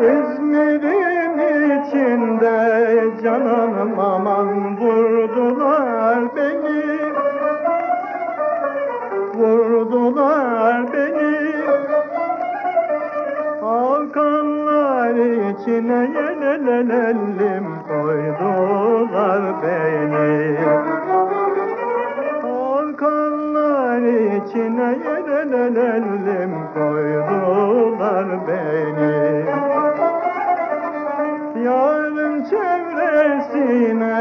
İzmir'in içinde cananım aman vurdular beni Vurdular beni. Hakanlar içine yelelelim koydular beni. Hakanlar içine yelelelim koydular beni. Yarın çevresine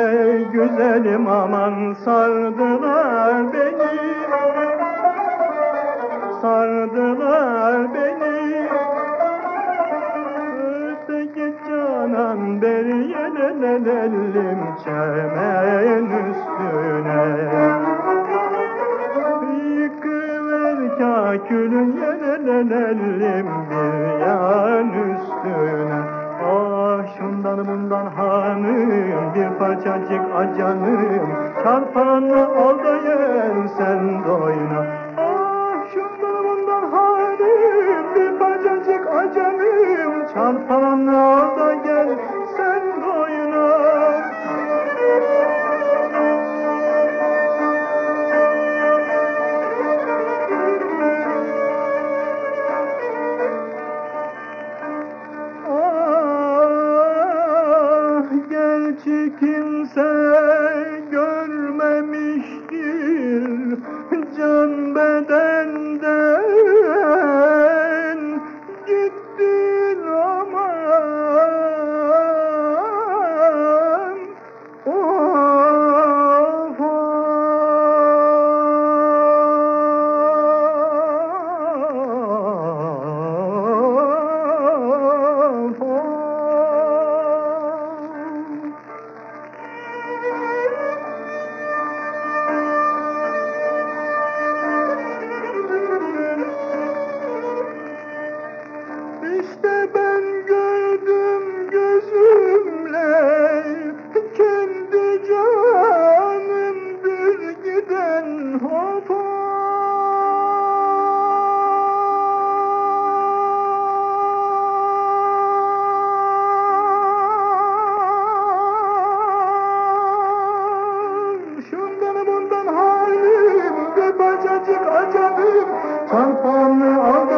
güzelim aman sardılar beni Sardılar beni. Öteki canan beri yelelelim çemen üstüne. Yıkıver kakülün yelelelim bir yan üstüne. Ah şundan bundan hanım bir parçacık acanım. Çarpanı yen sen doyna al da gel sen doyna Ah gerçi kimse Çantanı aldı.